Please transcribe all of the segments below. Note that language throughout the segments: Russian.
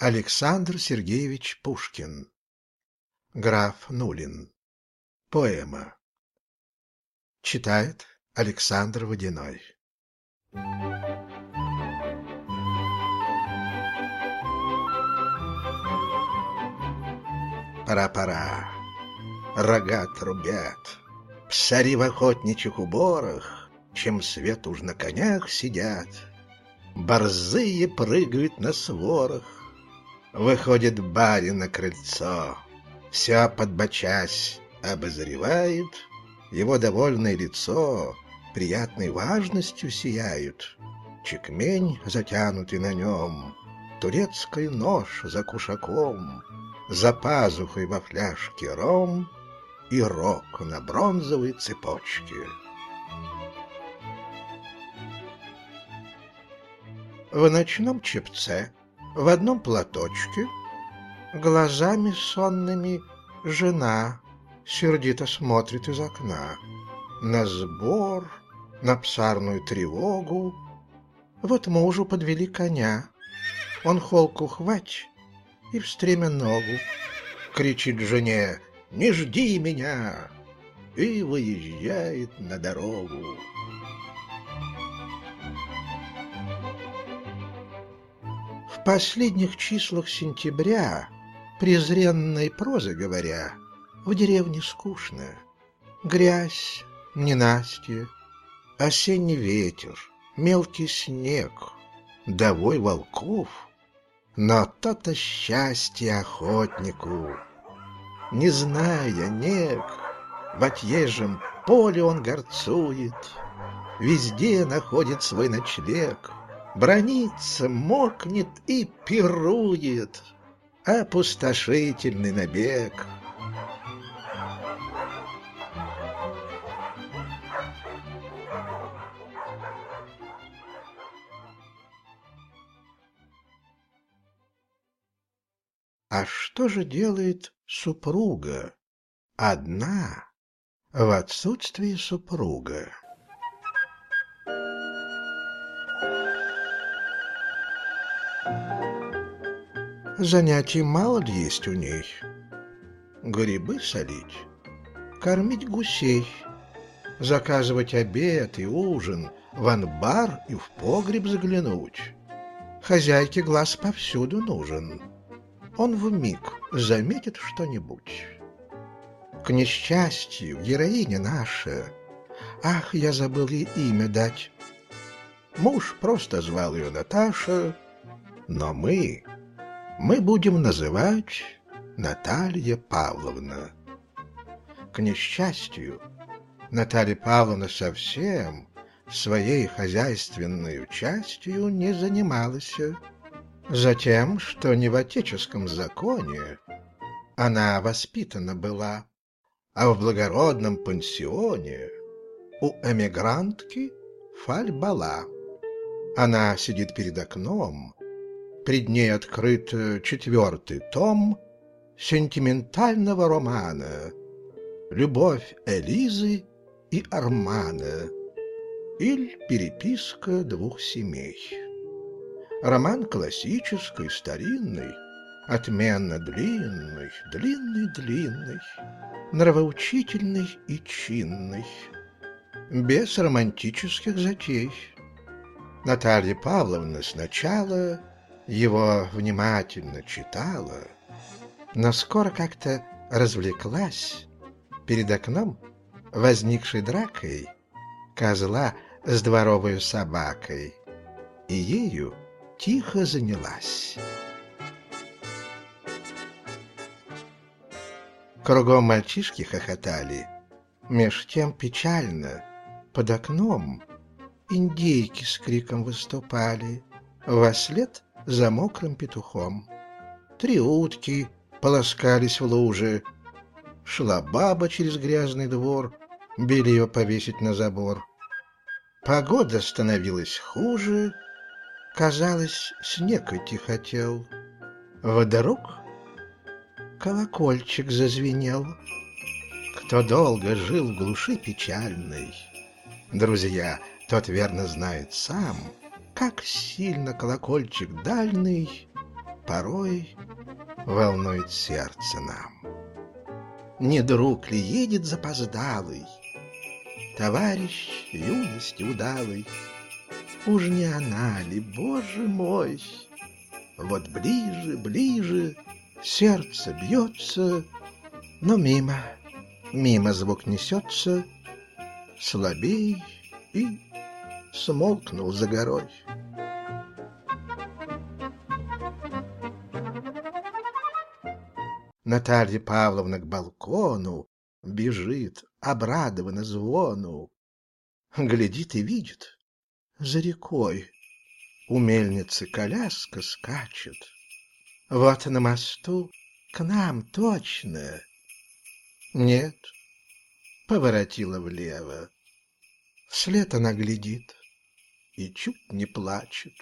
Александр Сергеевич Пушкин. Граф Нулин. Поэма. Читает Александр Водяной. Пора-пора, рога трубят, Псари в охотничьих уборах, Чем свет уж на конях сидят, Борзые прыгают на сворах, Выходит барин на крыльцо, Вся подбочась обозревает, Его довольное лицо Приятной важностью сияют. Чекмень, затянутый на нем, Турецкий нож за кушаком, За пазухой во фляжке ром И рог на бронзовой цепочке. В ночном чепце в одном платочке, глазами сонными жена сердито смотрит из окна на сбор, на псарную тревогу. Вот мужу подвели коня, он холку хвать и в стремя ногу. Кричит жене «Не жди меня!» и выезжает на дорогу. Последних числах сентября, презренной прозы говоря, в деревне скучно. Грязь, ненастье, осенний ветер, мелкий снег, довой волков. Но то-то счастье охотнику, не зная нег, в отъезжем поле он горцует, везде находит свой ночлег — бронится, мокнет и пирует. Опустошительный набег. А что же делает супруга? Одна в отсутствии супруга. Занятий мало есть у ней. Грибы солить, кормить гусей, заказывать обед и ужин, в анбар и в погреб заглянуть. Хозяйке глаз повсюду нужен. Он в миг заметит что-нибудь. К несчастью, героиня наша, ах, я забыл ей имя дать. Муж просто звал ее Наташа, но мы мы будем называть Наталья Павловна. К несчастью, Наталья Павловна совсем своей хозяйственной частью не занималась. Затем, что не в отеческом законе она воспитана была, а в благородном пансионе у эмигрантки фальбала. Она сидит перед окном, Пред ней открыт э, четвертый том сентиментального романа «Любовь Элизы и Армана» или «Переписка двух семей». Роман классический, старинный, отменно длинный, длинный-длинный, нравоучительный и чинный, без романтических затей. Наталья Павловна сначала его внимательно читала, но скоро как-то развлеклась перед окном возникшей дракой козла с дворовой собакой и ею тихо занялась. Кругом мальчишки хохотали, меж тем печально под окном индейки с криком выступали, во след за мокрым петухом. Три утки полоскались в луже. Шла баба через грязный двор, белье повесить на забор. Погода становилась хуже, казалось, снег идти хотел. Вдруг колокольчик зазвенел. Кто долго жил в глуши печальной, Друзья, тот верно знает сам — как сильно колокольчик дальний порой волнует сердце нам. Не друг ли едет запоздалый, Товарищ юности удалый, Уж не она ли, боже мой? Вот ближе, ближе, сердце бьется, Но мимо, мимо звук несется, Слабей и смолкнул за горой. Наталья Павловна к балкону Бежит, обрадованно звону. Глядит и видит, за рекой У мельницы коляска скачет. Вот на мосту к нам точно. Нет, поворотила влево. Вслед она глядит и чуть не плачет.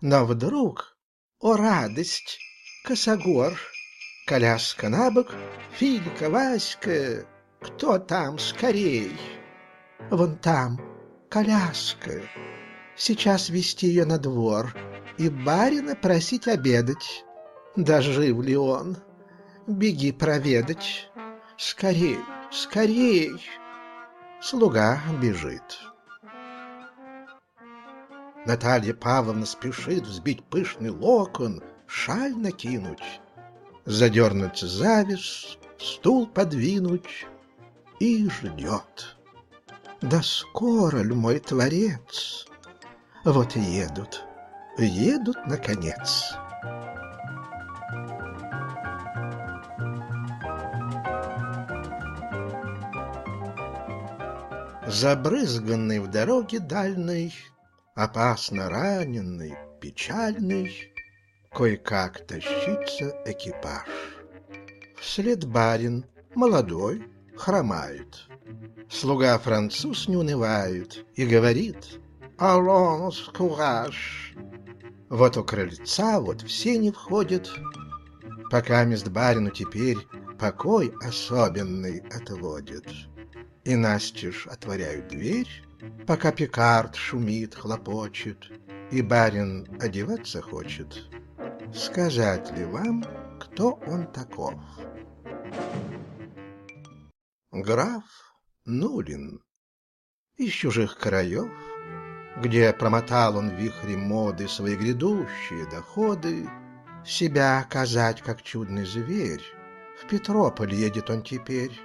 Но вдруг, о радость, косогор, коляска на бок, Филька, Васька, кто там скорей? Вон там коляска, сейчас вести ее на двор И барина просить обедать. Да жив ли он? Беги проведать. Скорей, скорей. Слуга бежит. Наталья Павловна спешит взбить пышный локон, шаль накинуть, задернуть завес, стул подвинуть и ждет. Да скоро ль мой творец? Вот и едут, едут наконец. Забрызганный в дороге дальней опасно раненый, печальный, Кое-как тащится экипаж. Вслед барин, молодой, хромает. Слуга француз не унывает и говорит «Алонс, кураж!» Вот у крыльца, вот все не входят, Пока мест барину теперь покой особенный отводит. И настежь отворяют дверь, Пока Пикард шумит, хлопочет, И барин одеваться хочет, Сказать ли вам, кто он таков? Граф Нулин Из чужих краев, Где промотал он вихри моды Свои грядущие доходы, Себя оказать, как чудный зверь, В Петрополь едет он теперь,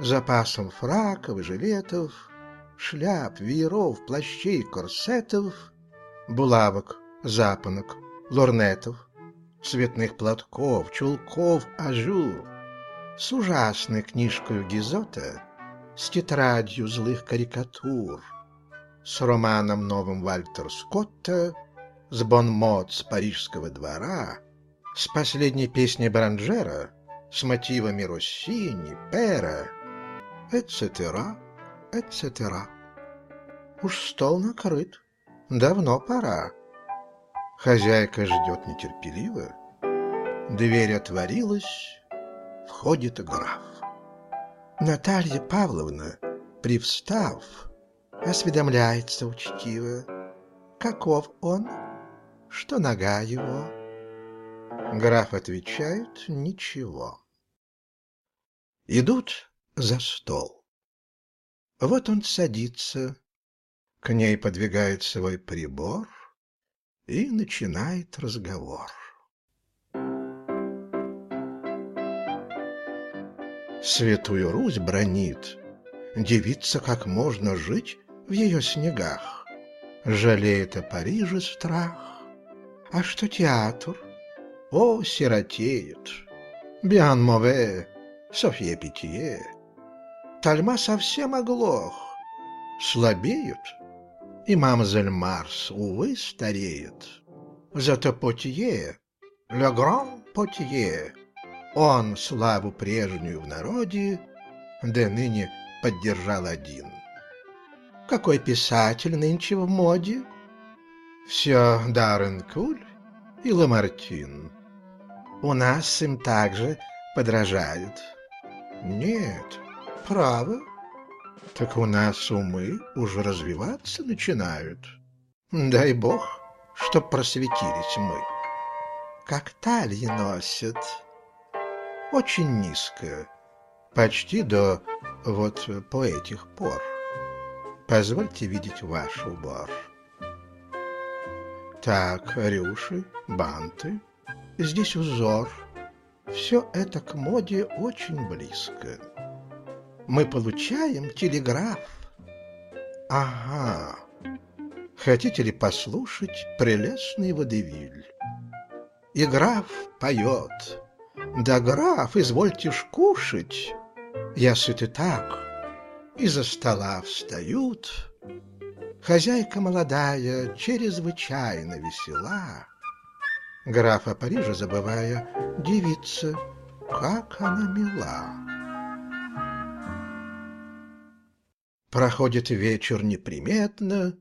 Запасом фраков и жилетов — шляп, вееров, плащей, корсетов, булавок, запонок, лорнетов, цветных платков, чулков, à jour, с ужасной книжкой Гизота, с тетрадью злых карикатур, с романом новым Вальтер Скотта, с bons-mots с парижского двора, с последней песней Беранжера, с мотивами Россини, Пера, etc., etc. Уж стол накрыт, давно пора. Хозяйка ждет нетерпеливо. Дверь отворилась, входит граф. Наталья Павловна, привстав, осведомляется учтиво. Каков он? Что нога его? Граф отвечает «Ничего». Идут за стол. Вот он садится, к ней подвигает свой прибор и начинает разговор. Святую Русь бронит, девица, как можно жить в ее снегах. Жалеет о Париже страх, а что театр? О, сиротеет! Биан Мове, Софье Питье, Тальма совсем оглох. Слабеют, и мамзель Марс, увы, стареет. Зато Потье, Ле Гран Потье, он славу прежнюю в народе, да ныне поддержал один. Какой писатель нынче в моде? Все Даррен Куль и Ламартин. У нас им также подражают. Нет, Право? Так у нас умы уже развиваться начинают. Дай бог, чтоб просветились мы. Как талии носят. Очень низко, почти до вот по этих пор. Позвольте видеть ваш убор. Так, рюши, банты, здесь узор. Все это к моде очень близко. Мы получаем телеграф. Ага. Хотите ли послушать прелестный водевиль? И граф поет. Да, граф, извольте ж кушать. Я сыт и так. Из-за стола встают. Хозяйка молодая, чрезвычайно весела. Графа Парижа забывая, девица, как она мила. Проходит вечер неприметно,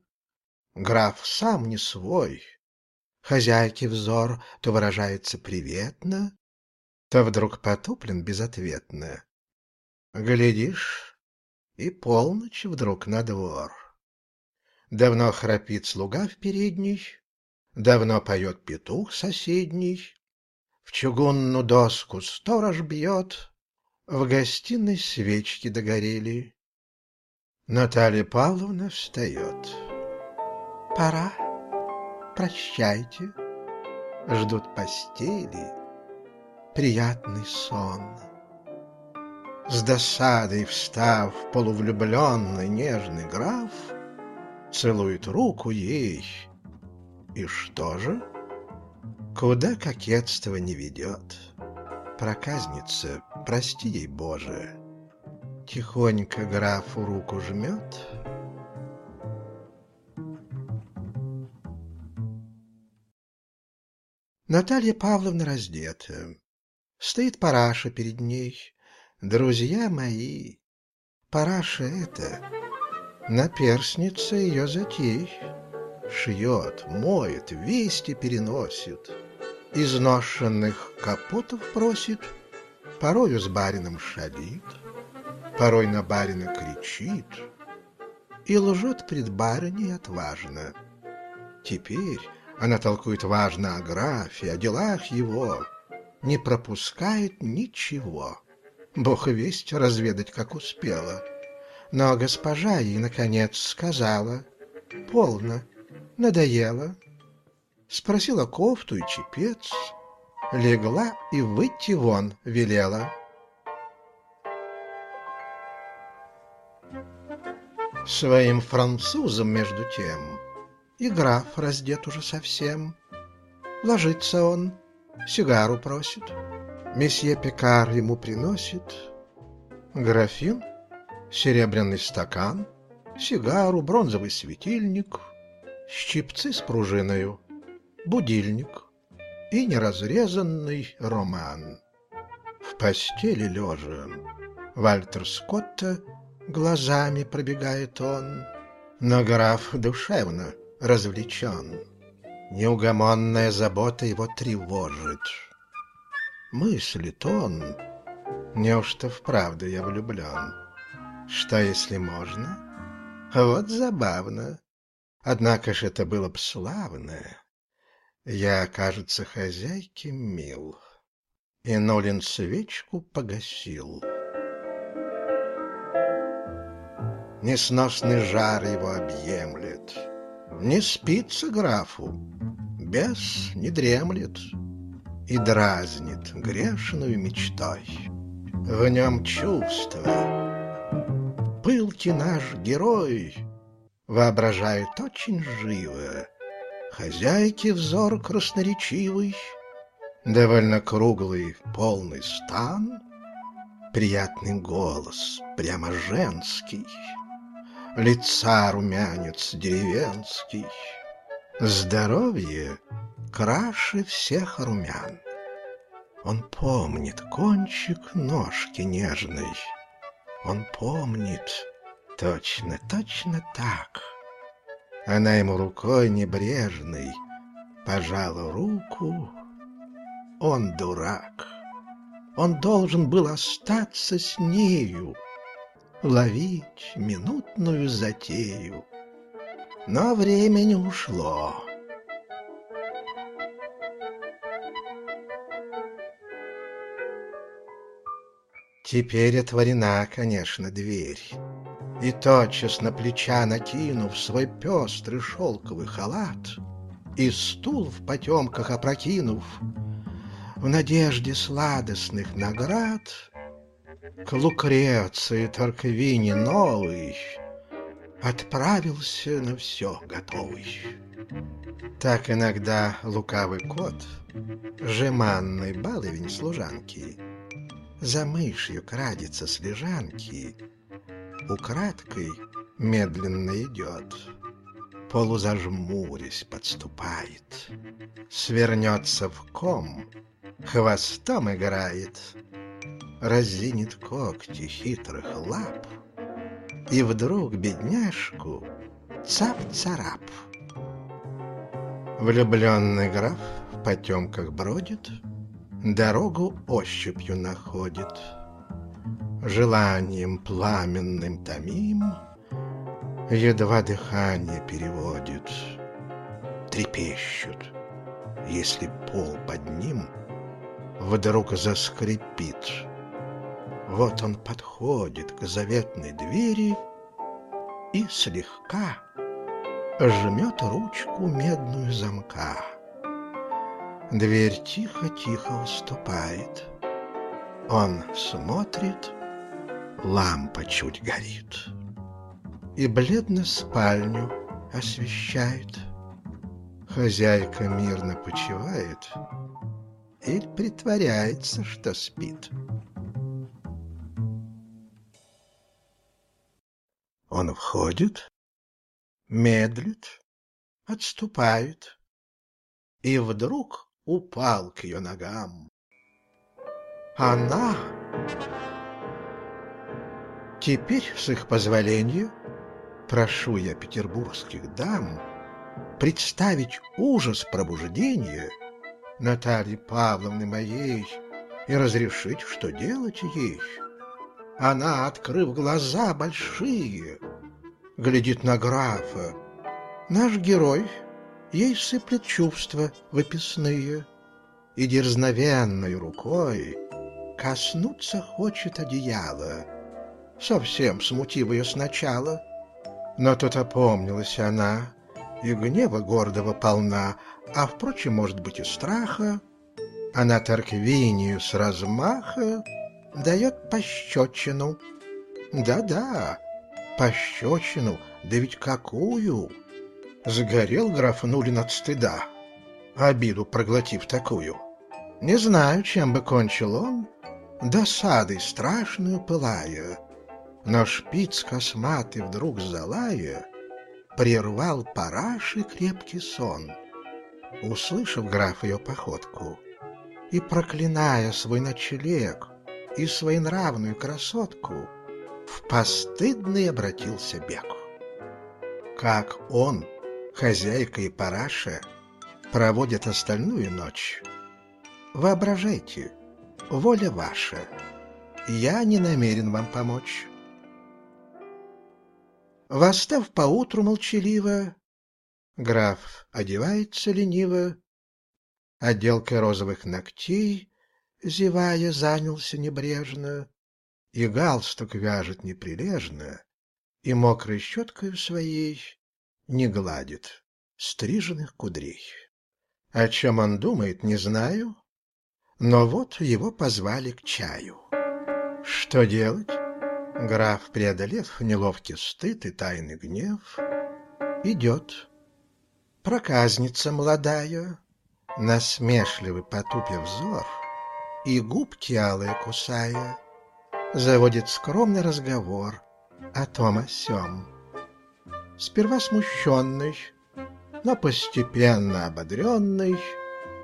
Граф сам не свой. Хозяйки взор то выражается приветно, То вдруг потуплен безответно. Глядишь, и полночь вдруг на двор. Давно храпит слуга в передней, Давно поет петух соседний, В чугунную доску сторож бьет, В гостиной свечки догорели. Наталья Павловна встает. Пора, прощайте, Ждут постели, приятный сон. С досадой встав, полувлюбленный нежный граф Целует руку ей. И что же? Куда кокетство не ведет? Проказница, прости ей, Боже, Тихонько графу руку жмет. Наталья Павловна раздета. Стоит параша перед ней. Друзья мои, параша это, наперсница ее затей. Шьет, моет, вести переносит, Изношенных капотов просит, Порою с барином шалит порой на барина кричит и лжет пред барыней отважно. Теперь она толкует важно о графе, о делах его, не пропускает ничего. Бог весть разведать, как успела. Но госпожа ей, наконец, сказала, «Полно, надоело». Спросила кофту и чепец, легла и выйти вон велела. Своим французом, между тем, И граф раздет уже совсем. Ложится он, сигару просит, Месье Пекар ему приносит Графин, серебряный стакан, Сигару, бронзовый светильник, Щипцы с пружиною, будильник И неразрезанный роман. В постели лежа Вальтер Скотта Глазами пробегает он, но граф душевно развлечен. Неугомонная забота его тревожит. Мыслит он, неужто вправду я влюблен? Что, если можно? Вот забавно. Однако ж это было б славно. Я, кажется, хозяйке мил. И Нолин свечку погасил. Несносный жар его объемлет. Не спится графу, бес не дремлет и дразнит грешную мечтой. В нем чувство, пылкий наш герой воображает очень живо, хозяйки взор красноречивый, довольно круглый полный стан, приятный голос, прямо женский — лица румянец деревенский. Здоровье краше всех румян. Он помнит кончик ножки нежной. Он помнит, точно, точно так. Она ему рукой небрежной пожала руку. Он дурак. Он должен был остаться с нею, ловить минутную затею. но времени ушло. Теперь отворена, конечно, дверь. И тотчас на плеча накинув свой пестрый шелковый халат И стул в потемках опрокинув, В надежде сладостных наград К Лукреции Торквине новый Отправился на все готовый. Так иногда лукавый кот, Жеманный баловень служанки — за мышью крадется с лежанки, Украдкой медленно идет, Полузажмурясь подступает, Свернется в ком, хвостом играет, Разинет когти хитрых лап, И вдруг бедняжку цап-царап. Влюбленный граф в потемках бродит — дорогу ощупью находит. Желанием пламенным томим, едва дыхание переводит. Трепещут, если пол под ним вдруг заскрипит. Вот он подходит к заветной двери и слегка жмет ручку медную замка. Дверь тихо-тихо уступает. Он смотрит, лампа чуть горит. И бледно спальню освещает. Хозяйка мирно почивает Или притворяется, что спит. Он входит, медлит, отступает, и вдруг упал к ее ногам. Она... Теперь, с их позволения, прошу я петербургских дам представить ужас пробуждения Натальи Павловны моей и разрешить, что делать ей. Она, открыв глаза большие, глядит на графа. Наш герой — ей сыплет чувства выписные, И дерзновенной рукой коснуться хочет одеяла, Совсем смутив ее сначала. Но тут опомнилась она, и гнева гордого полна, А, впрочем, может быть, и страха. Она Торквинию с размаха дает пощечину. Да-да, пощечину, да ведь какую! Загорел граф Нулин от стыда, обиду проглотив такую. Не знаю, чем бы кончил он, досадой страшную пылая, но шпиц косматый вдруг залая прервал параши крепкий сон. Услышав граф ее походку и проклиная свой ночлег и своенравную красотку, в постыдный обратился бег. Как он хозяйка и параша проводят остальную ночь. Воображайте, воля ваша, я не намерен вам помочь. Восстав поутру молчаливо, граф одевается лениво, отделкой розовых ногтей, зевая, занялся небрежно, и галстук вяжет неприлежно, и мокрой щеткой своей не гладит стриженных кудрей. О чем он думает, не знаю, но вот его позвали к чаю. Что делать? Граф, преодолев неловкий стыд и тайный гнев, идет. Проказница молодая, насмешливый потупив взор, и губки алые кусая, заводит скромный разговор о том о сём сперва смущенный, но постепенно ободренный,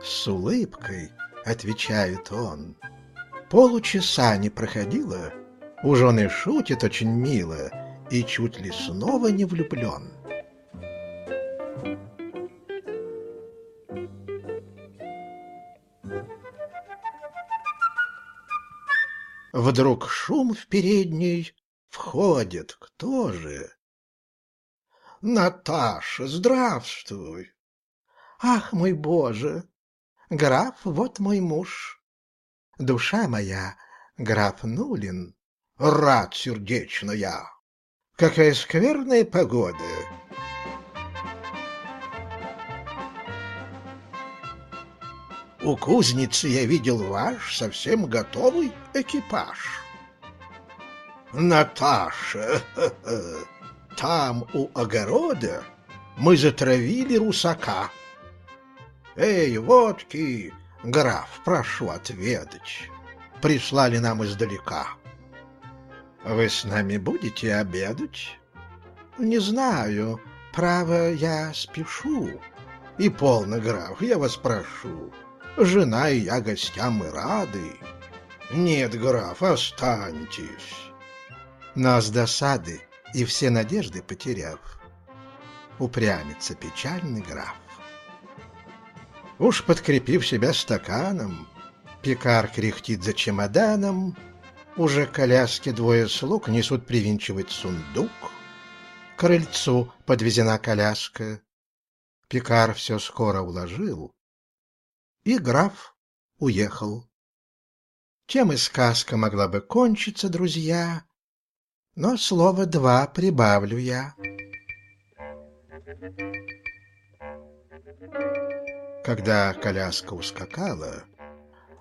с улыбкой отвечает он. Получаса не проходило, уж он и шутит очень мило, и чуть ли снова не влюблен. Вдруг шум в передней, входит кто же? Наташа, здравствуй. Ах, мой Боже! Граф, вот мой муж. Душа моя, граф Нулин. Рад сердечно я. Какая скверная погода. У кузницы я видел ваш совсем готовый экипаж. Наташа, там у огорода мы затравили русака. Эй, водки, граф, прошу отведать. Прислали нам издалека. Вы с нами будете обедать? Не знаю, право, я спешу. И полно, граф, я вас прошу. Жена и я гостям и рады. Нет, граф, останьтесь. Но с досады и все надежды потеряв, упрямится печальный граф. Уж подкрепив себя стаканом, пекар кряхтит за чемоданом, уже коляски двое слуг несут привинчивать сундук, крыльцу подвезена коляска, пекар все скоро уложил, и граф уехал. Чем и сказка могла бы кончиться, друзья, но слово два прибавлю я. Когда коляска ускакала,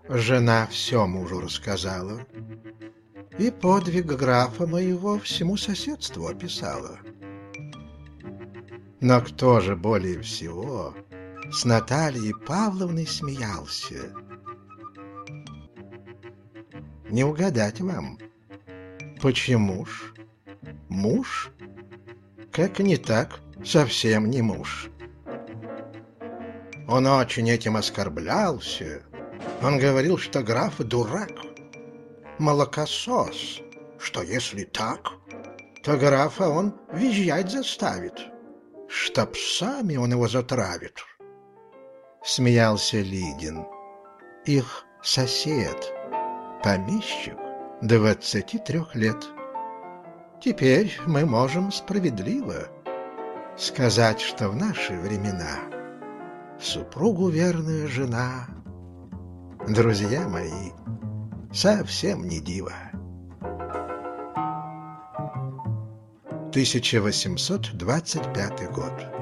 жена все мужу рассказала и подвиг графа моего всему соседству описала. Но кто же более всего с Натальей Павловной смеялся? Не угадать вам, почему ж? Муж? Как не так, совсем не муж. Он очень этим оскорблялся. Он говорил, что граф дурак, молокосос, что если так, то графа он визжать заставит, что псами он его затравит смеялся Лидин. Их сосед, помещик, двадцати трех лет. Теперь мы можем справедливо сказать, что в наши времена супругу верная жена, друзья мои, совсем не дива. 1825 год.